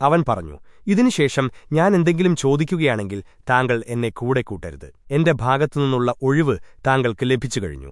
അവൻ പറഞ്ഞു ഇതിനുശേഷം ഞാൻ എന്തെങ്കിലും ചോദിക്കുകയാണെങ്കിൽ താങ്കൾ എന്നെ കൂടെ കൂട്ടരുത്. എന്റെ ഭാഗത്തുനിന്നുള്ള ഒഴിവ് താങ്കൾക്ക് ലഭിച്ചു കഴിഞ്ഞു